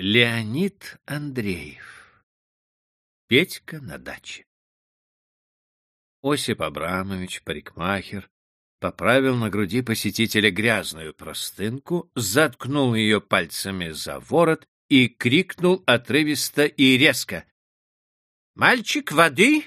Леонид Андреев. Петька на даче. Осип Абрамович, парикмахер, поправил на груди посетителя грязную простынку, заткнул ее пальцами за ворот и крикнул отрывисто и резко. «Мальчик, воды!»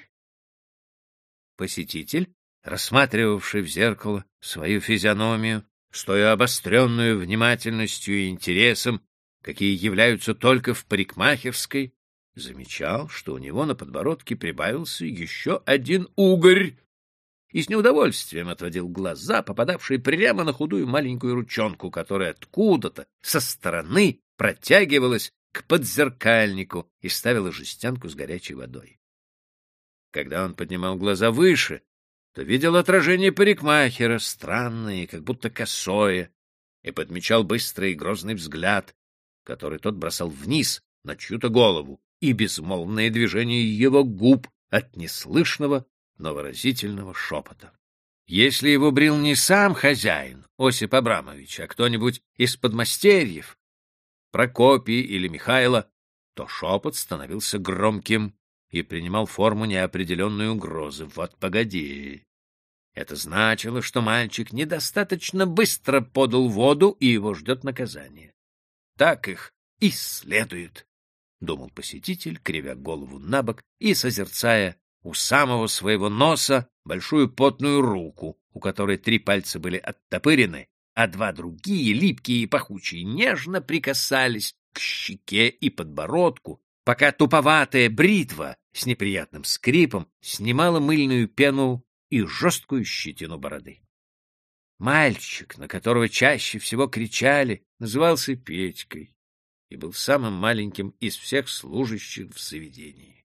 Посетитель, рассматривавший в зеркало свою физиономию, стоя обостренную внимательностью и интересом, какие являются только в парикмахерской, замечал, что у него на подбородке прибавился еще один угорь, и с неудовольствием отводил глаза, попадавшие прямо на худую маленькую ручонку, которая откуда-то со стороны протягивалась к подзеркальнику и ставила жестянку с горячей водой. Когда он поднимал глаза выше, то видел отражение парикмахера, странное, как будто косое, и подмечал быстрый и грозный взгляд, который тот бросал вниз на чью-то голову, и безмолвное движение его губ от неслышного, но выразительного шепота. Если его брил не сам хозяин, Осип Абрамович, а кто-нибудь из подмастерьев, Прокопий или Михайло, то шепот становился громким и принимал форму неопределенной угрозы. Вот погоди. Это значило, что мальчик недостаточно быстро подал воду, и его ждет наказание так их и следует, — думал посетитель, кривя голову на бок и созерцая у самого своего носа большую потную руку, у которой три пальца были оттопырены, а два другие, липкие и пахучие, нежно прикасались к щеке и подбородку, пока туповатая бритва с неприятным скрипом снимала мыльную пену и жесткую щетину бороды. Мальчик, на которого чаще всего кричали, назывался Петькой и был самым маленьким из всех служащих в заведении.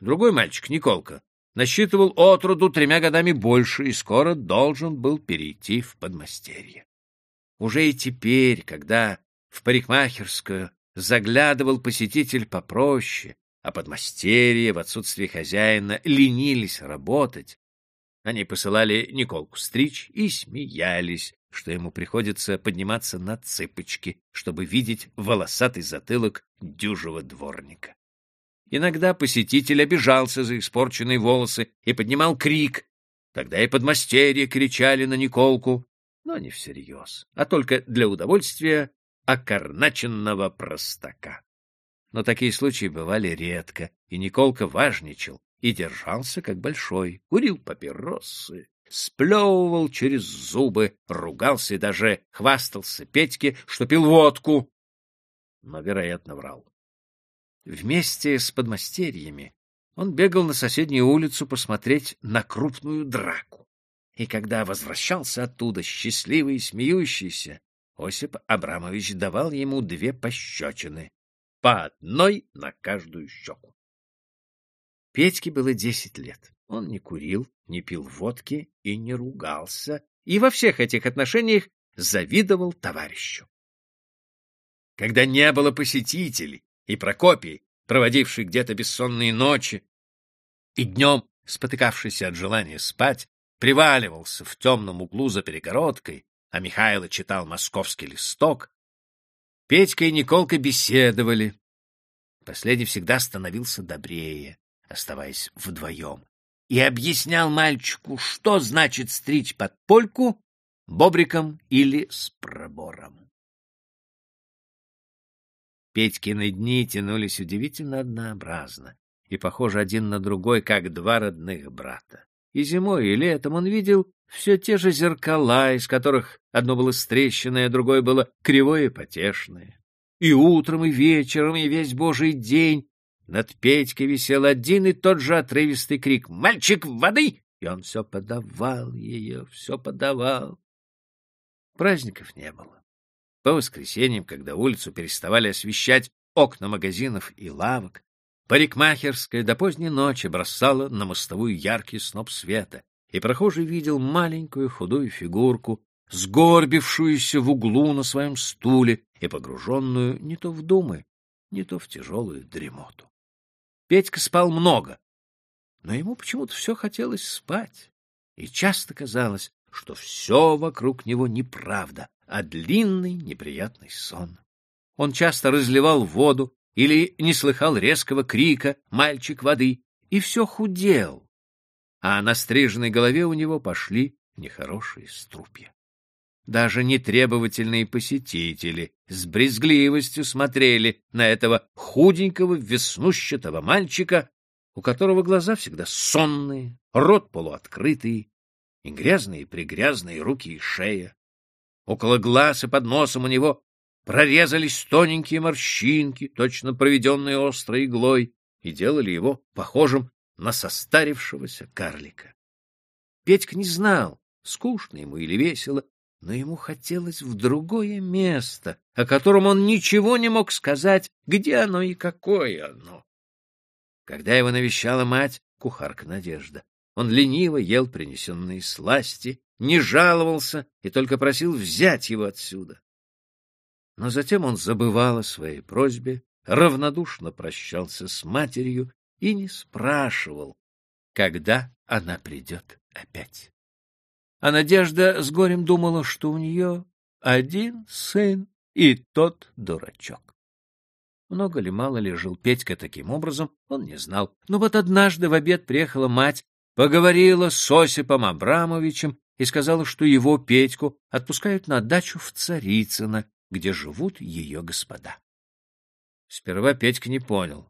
Другой мальчик, Николка, насчитывал отроду тремя годами больше и скоро должен был перейти в подмастерье. Уже и теперь, когда в парикмахерскую заглядывал посетитель попроще, а подмастерье в отсутствие хозяина ленились работать, они посылали Николку стричь и смеялись, что ему приходится подниматься на цыпочки, чтобы видеть волосатый затылок дюжего дворника. Иногда посетитель обижался за испорченные волосы и поднимал крик. Тогда и подмастерья кричали на Николку, но не всерьез, а только для удовольствия окорначенного простака. Но такие случаи бывали редко, и Николка важничал, и держался как большой, курил папиросы, сплевывал через зубы, ругался и даже хвастался Петьке, что пил водку, но, вероятно, врал. Вместе с подмастерьями он бегал на соседнюю улицу посмотреть на крупную драку. И когда возвращался оттуда, счастливый и смеющийся, Осип Абрамович давал ему две пощечины, по одной на каждую щеку. Петьке было десять лет. Он не курил, не пил водки и не ругался, и во всех этих отношениях завидовал товарищу. Когда не было посетителей, и Прокопий, проводивший где-то бессонные ночи, и днем, спотыкавшийся от желания спать, приваливался в темном углу за перегородкой, а Михайло читал московский листок, Петька и Николка беседовали. Последний всегда становился добрее оставаясь вдвоем, и объяснял мальчику, что значит стричь под польку бобриком или с пробором. Петькины дни тянулись удивительно однообразно и похожи один на другой, как два родных брата. И зимой, и летом он видел все те же зеркала, из которых одно было стрещенное, другое было кривое и потешное. И утром, и вечером, и весь божий день над Петькой висел один и тот же отрывистый крик «Мальчик, воды!» И он все подавал ее, все подавал. Праздников не было. По воскресеньям, когда улицу переставали освещать окна магазинов и лавок, парикмахерская до поздней ночи бросала на мостовую яркий сноп света, и прохожий видел маленькую худую фигурку, сгорбившуюся в углу на своем стуле и погруженную не то в думы, не то в тяжелую дремоту. Петька спал много, но ему почему-то все хотелось спать, и часто казалось, что все вокруг него неправда, а длинный неприятный сон. он часто разливал воду или не слыхал резкого крика «мальчик воды» и все худел, а на стриженной голове у него пошли нехорошие струпья. Даже нетребовательные посетители с брезгливостью смотрели на этого худенького, веснущатого мальчика, у которого глаза всегда сонные, рот полуоткрытый, и грязные-пригрязные руки и шея. Около глаз и под носом у него прорезались тоненькие морщинки, точно проведенные острой иглой, и делали его похожим на состарившегося карлика. Петька не знал, скучно ему или весело, но ему хотелось в другое место, о котором он ничего не мог сказать, где оно и какое оно. Когда его навещала мать, кухарка Надежда, он лениво ел принесенные сласти, не жаловался и только просил взять его отсюда. Но затем он забывал о своей просьбе, равнодушно прощался с матерью и не спрашивал, когда она придет опять. А Надежда с горем думала, что у нее один сын, и тот дурачок. Много ли, мало ли жил Петька таким образом, он не знал. Но вот однажды в обед приехала мать, поговорила с Осипом Абрамовичем и сказала, что его, Петьку, отпускают на дачу в Царицыно, где живут ее господа. Сперва Петька не понял.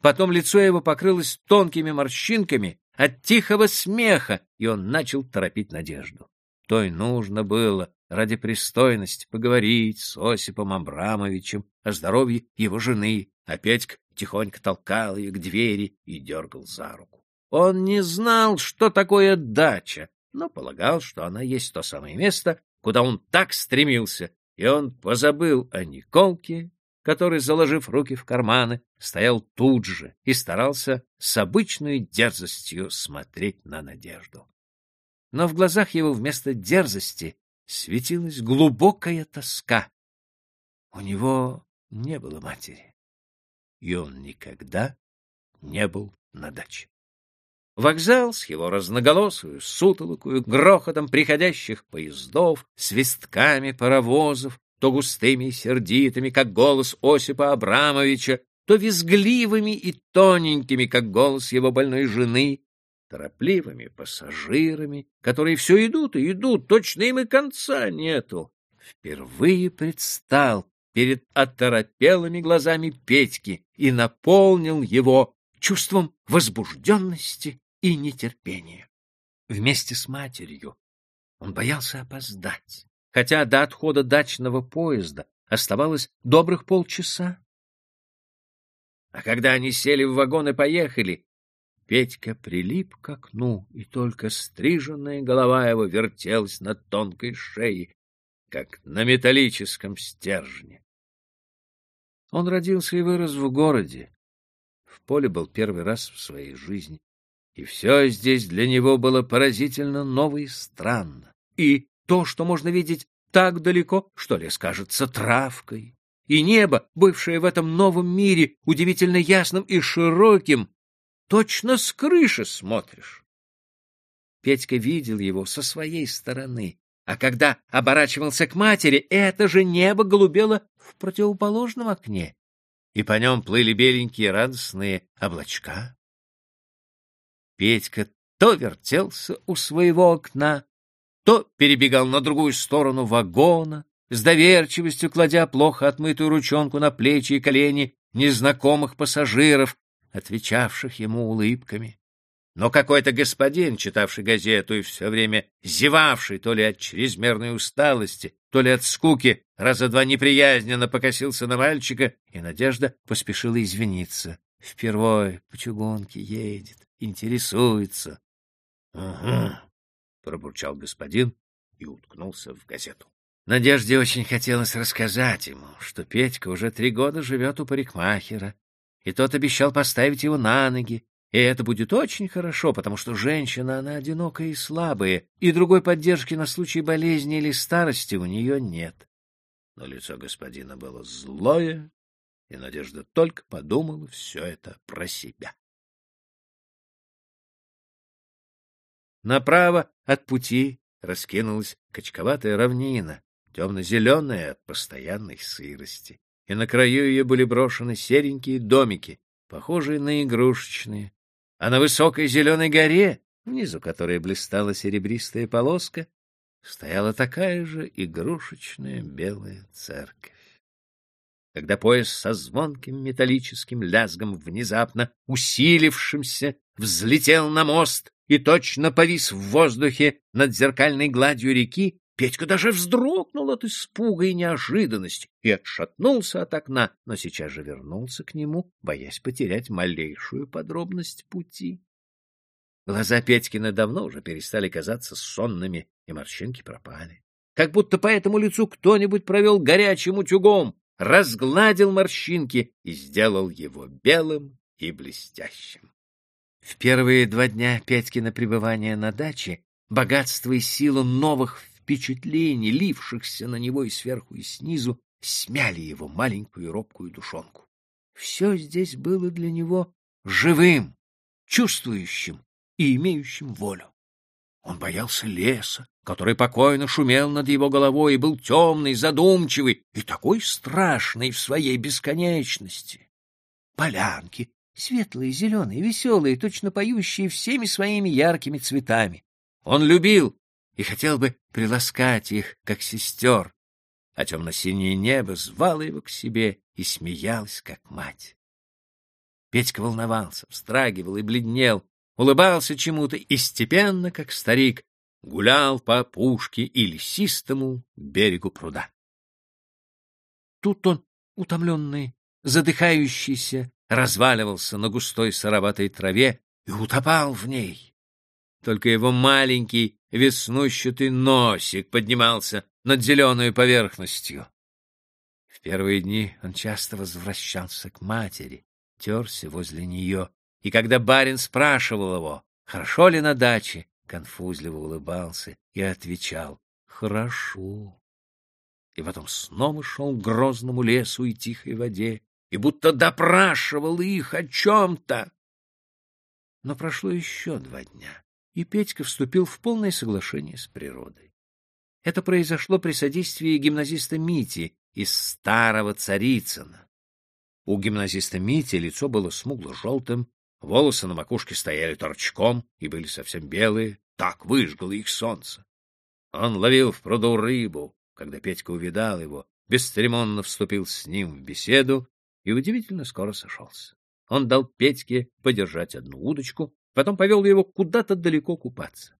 Потом лицо его покрылось тонкими морщинками от тихого смеха, и он начал торопить Надежду. То и нужно было ради пристойности поговорить с Осипом Абрамовичем о здоровье его жены, а Петька тихонько толкал ее к двери и дергал за руку. Он не знал, что такое дача, но полагал, что она есть то самое место, куда он так стремился, и он позабыл о Николке, который, заложив руки в карманы, стоял тут же и старался с обычной дерзостью смотреть на Надежду. Но в глазах его вместо дерзости светилась глубокая тоска. У него не было матери, и он никогда не был на даче. Вокзал с его разноголосую сутолокую, грохотом приходящих поездов, свистками паровозов, то густыми и сердитыми, как голос Осипа Абрамовича, то визгливыми и тоненькими, как голос его больной жены, торопливыми пассажирами, которые все идут и идут, точно им и конца нету. Впервые предстал перед оторопелыми глазами Петьки и наполнил его чувством возбужденности и нетерпения. Вместе с матерью он боялся опоздать, хотя до отхода дачного поезда оставалось добрых полчаса. А когда они сели в вагон и поехали, Петька прилип к окну, и только стриженная голова его вертелась на тонкой шее, как на металлическом стержне. Он родился и вырос в городе. В поле был первый раз в своей жизни и все здесь для него было поразительно ново и странно. И то, что можно видеть так далеко, что ли, скажется травкой. И небо, бывшее в этом новом мире, удивительно ясным и широким, точно с крыши смотришь. Петька видел его со своей стороны, а когда оборачивался к матери, это же небо голубело в противоположном окне, и по нем плыли беленькие радостные облачка. Петька то вертелся у своего окна, то перебегал на другую сторону вагона, с доверчивостью кладя плохо отмытую ручонку на плечи и колени незнакомых пассажиров, отвечавших ему улыбками. Но какой-то господин, читавший газету и все время зевавший то ли от чрезмерной усталости, то ли от скуки, раза два неприязненно покосился на мальчика, и Надежда поспешила извиниться. Впервые по чугунке едет интересуется. — Угу, — пробурчал господин и уткнулся в газету. Надежде очень хотелось рассказать ему, что Петька уже три года живет у парикмахера, и тот обещал поставить его на ноги, и это будет очень хорошо, потому что женщина, она одинокая и слабая, и другой поддержки на случай болезни или старости у нее нет. Но лицо господина было злое, и Надежда только подумала все это про себя. Направо от пути раскинулась качковатая равнина, темно-зеленая от постоянной сырости. и на краю ее были брошены серенькие домики, похожие на игрушечные. А на высокой зеленой горе, внизу которой блистала серебристая полоска, стояла такая же игрушечная белая церковь. Когда поезд со звонким металлическим лязгом, внезапно усилившимся, взлетел на мост и точно повис в воздухе над зеркальной гладью реки, Петька даже вздрогнул от испуга и неожиданности и отшатнулся от окна, но сейчас же вернулся к нему, боясь потерять малейшую подробность пути. Глаза Петькина давно уже перестали казаться сонными, и морщинки пропали. Как будто по этому лицу кто-нибудь провел горячим утюгом, разгладил морщинки и сделал его белым и блестящим. В первые два дня Петькина пребывания на даче богатство и сила новых впечатлений, лившихся на него и сверху, и снизу, смяли его маленькую робкую душонку. Все здесь было для него живым, чувствующим и имеющим волю. Он боялся леса, который покойно шумел над его головой и был темный, задумчивый и такой страшный в своей бесконечности. Полянки, светлые, зеленые, веселые, точно поющие всеми своими яркими цветами. Он любил и хотел бы приласкать их, как сестер, а темно-синее небо звало его к себе и смеялось, как мать. Петька волновался, встрагивал и бледнел, улыбался чему-то и степенно, как старик, гулял по опушке и лесистому берегу пруда. Тут он, утомленный, задыхающийся, разваливался на густой сыроватой траве и утопал в ней. Только его маленький веснущатый носик поднимался над зеленой поверхностью. В первые дни он часто возвращался к матери, терся возле нее, и когда барин спрашивал его, хорошо ли на даче, конфузливо улыбался и отвечал «Хорошо». И потом снова шел к грозному лесу и тихой воде, и будто допрашивал их о чем-то. Но прошло еще два дня и Петька вступил в полное соглашение с природой. Это произошло при содействии гимназиста Мити из старого Царицына. У гимназиста Мити лицо было смугло-желтым, волосы на макушке стояли торчком и были совсем белые, так выжгло их солнце. Он ловил в пруду рыбу. Когда Петька увидал его, бесцеремонно вступил с ним в беседу и удивительно скоро сошелся. Он дал Петьке подержать одну удочку, Потом повел его куда-то далеко купаться.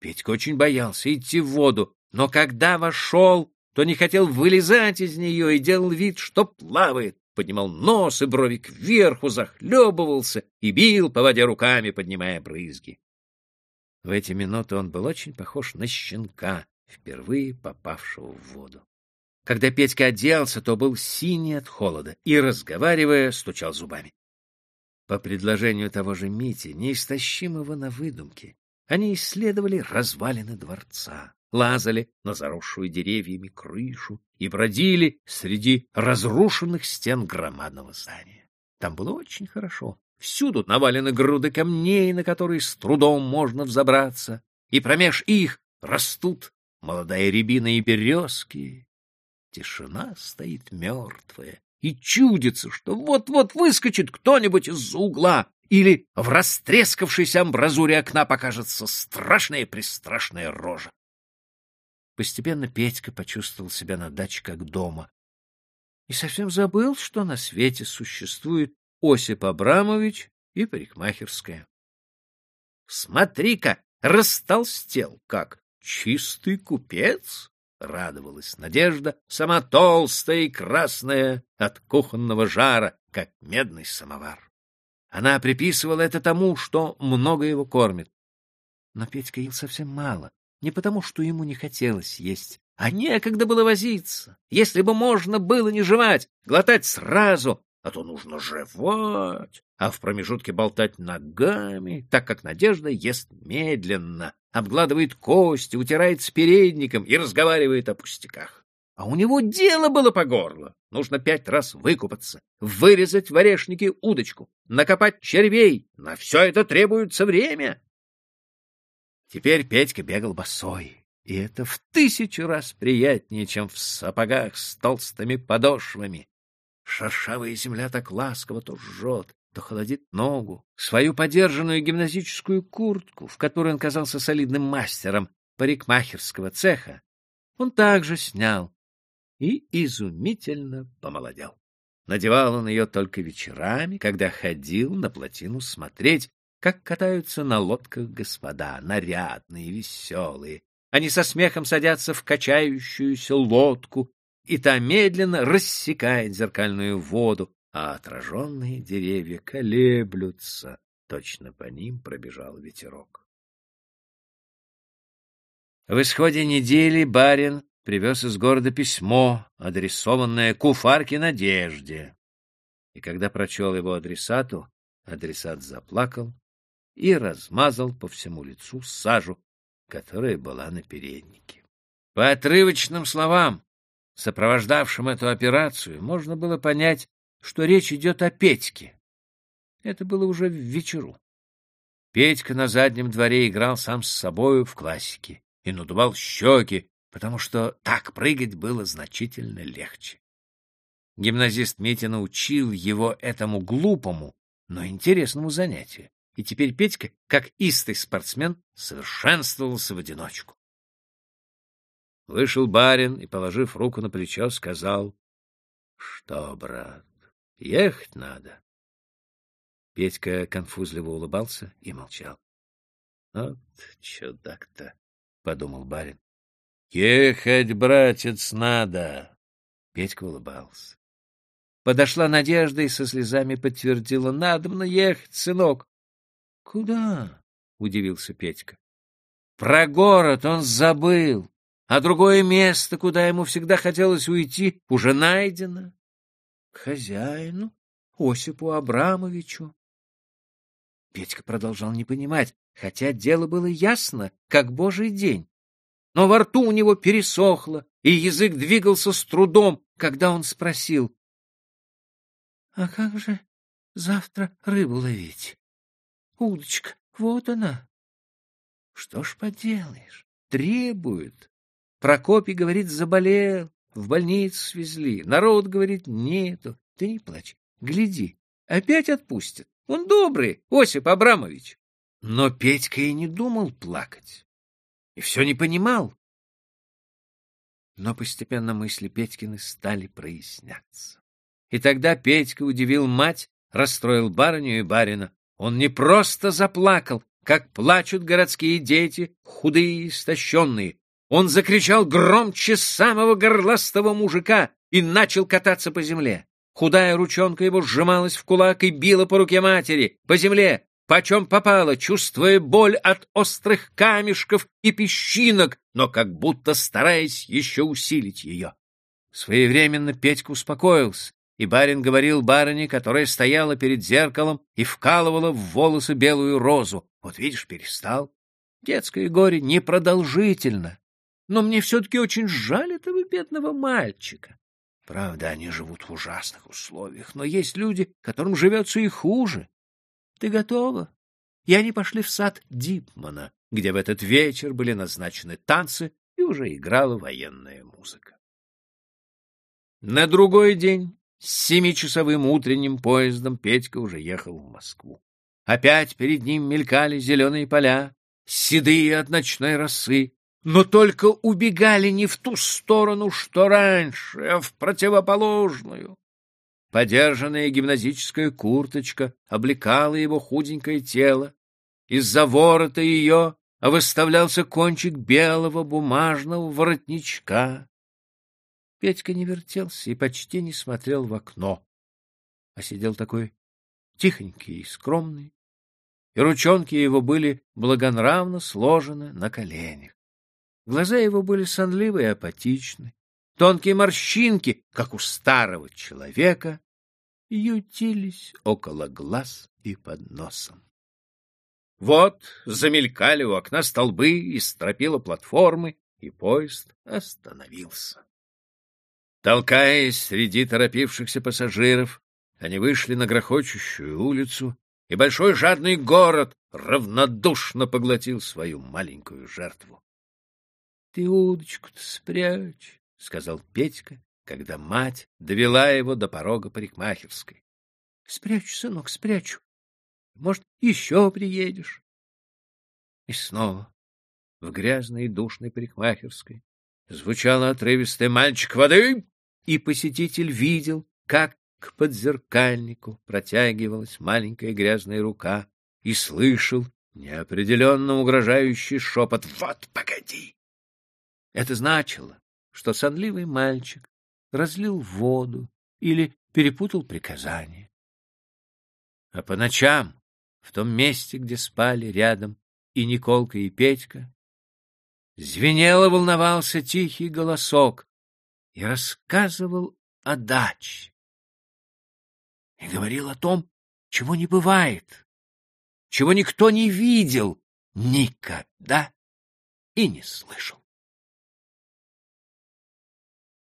Петька очень боялся идти в воду, но когда вошел, то не хотел вылезать из нее и делал вид, что плавает, поднимал нос и брови кверху, захлебывался и бил по воде руками, поднимая брызги. В эти минуты он был очень похож на щенка, впервые попавшего в воду. Когда Петька оделся, то был синий от холода и, разговаривая, стучал зубами. По предложению того же Мити, неистощимого на выдумке, они исследовали развалины дворца, лазали на заросшую деревьями крышу и бродили среди разрушенных стен громадного здания. Там было очень хорошо. Всюду навалены груды камней, на которые с трудом можно взобраться, и промеж их растут молодая рябина и березки. Тишина стоит мертвая, и чудится, что вот-вот выскочит кто-нибудь из-за угла, или в растрескавшейся амбразуре окна покажется страшная-престрашная рожа. Постепенно Петька почувствовал себя на даче как дома и совсем забыл, что на свете существует Осип Абрамович и парикмахерская. Смотри-ка, растолстел как чистый купец, Радовалась Надежда, сама толстая и красная от кухонного жара, как медный самовар. Она приписывала это тому, что много его кормит. Но Петька ел совсем мало, не потому, что ему не хотелось есть, а некогда было возиться. Если бы можно было не жевать, глотать сразу, а то нужно жевать, а в промежутке болтать ногами, так как Надежда ест медленно, обгладывает кости, утирает с передником и разговаривает о пустяках. А у него дело было по горло. Нужно пять раз выкупаться, вырезать в орешнике удочку, накопать червей. На все это требуется время. Теперь Петька бегал босой, и это в тысячу раз приятнее, чем в сапогах с толстыми подошвами. Шершавая земля так ласково то жжет, то холодит ногу. Свою подержанную гимназическую куртку, в которой он казался солидным мастером парикмахерского цеха, он также снял и изумительно помолодел. Надевал он ее только вечерами, когда ходил на плотину смотреть, как катаются на лодках господа, нарядные, веселые. Они со смехом садятся в качающуюся лодку, и та медленно рассекает зеркальную воду, а отраженные деревья колеблются. Точно по ним пробежал ветерок. В исходе недели барин привез из города письмо, адресованное Куфарке Надежде. И когда прочел его адресату, адресат заплакал и размазал по всему лицу сажу, которая была на переднике. По отрывочным словам, сопровождавшим эту операцию, можно было понять, что речь идет о Петьке. Это было уже в вечеру. Петька на заднем дворе играл сам с собою в классике и надувал щеки, потому что так прыгать было значительно легче. Гимназист Митя научил его этому глупому, но интересному занятию, и теперь Петька, как истый спортсмен, совершенствовался в одиночку. Вышел барин и, положив руку на плечо, сказал, — Что, брат, ехать надо? Петька конфузливо улыбался и молчал. — Вот чудак-то, — подумал барин. — Ехать, братец, надо. Петька улыбался. Подошла Надежда и со слезами подтвердила. — Надо ехать, сынок. — Куда? — удивился Петька. — Про город он забыл а другое место, куда ему всегда хотелось уйти, уже найдено. К хозяину, Осипу Абрамовичу. Петька продолжал не понимать, хотя дело было ясно, как божий день. Но во рту у него пересохло, и язык двигался с трудом, когда он спросил. — А как же завтра рыбу ловить? Удочка, вот она. Что ж поделаешь, требует. Прокопий, говорит, заболел, в больницу свезли. Народ, говорит, нету. Ты не плачь, гляди, опять отпустят. Он добрый, Осип Абрамович. Но Петька и не думал плакать. И все не понимал. Но постепенно мысли Петькины стали проясняться. И тогда Петька удивил мать, расстроил барыню и барина. Он не просто заплакал, как плачут городские дети, худые истощенные. Он закричал громче самого горластого мужика и начал кататься по земле. Худая ручонка его сжималась в кулак и била по руке матери, по земле, почем попало, чувствуя боль от острых камешков и песчинок, но как будто стараясь еще усилить ее. Своевременно Петька успокоился, и барин говорил барыне, которая стояла перед зеркалом и вкалывала в волосы белую розу. Вот видишь, перестал. Детское горе непродолжительно, но мне все-таки очень жаль этого бедного мальчика. Правда, они живут в ужасных условиях, но есть люди, которым живется и хуже. Ты готова? И они пошли в сад Дипмана, где в этот вечер были назначены танцы и уже играла военная музыка. На другой день с семичасовым утренним поездом Петька уже ехал в Москву. Опять перед ним мелькали зеленые поля, седые от ночной росы, но только убегали не в ту сторону, что раньше, а в противоположную. Подержанная гимназическая курточка облекала его худенькое тело. Из-за ворота ее выставлялся кончик белого бумажного воротничка. Петька не вертелся и почти не смотрел в окно, а сидел такой тихонький и скромный, и ручонки его были благонравно сложены на коленях. Глаза его были сонливы и апатичны. Тонкие морщинки, как у старого человека, ютились около глаз и под носом. Вот замелькали у окна столбы и стропила платформы, и поезд остановился. Толкаясь среди торопившихся пассажиров, они вышли на грохочущую улицу, и большой жадный город равнодушно поглотил свою маленькую жертву. Ты удочку-то спрячь, — сказал Петька когда мать довела его до порога парикмахерской. — Спрячу, сынок, спрячу. Может, еще приедешь. И снова в грязной и душной парикмахерской звучало отрывистое «Мальчик воды!» и посетитель видел, как к подзеркальнику протягивалась маленькая грязная рука и слышал неопределенно угрожающий шепот «Вот, погоди!». Это значило, что сонливый мальчик разлил воду или перепутал приказание. А по ночам, в том месте, где спали рядом и Николка, и Петька, звенело волновался тихий голосок и рассказывал о даче. И говорил о том, чего не бывает, чего никто не видел никогда и не слышал.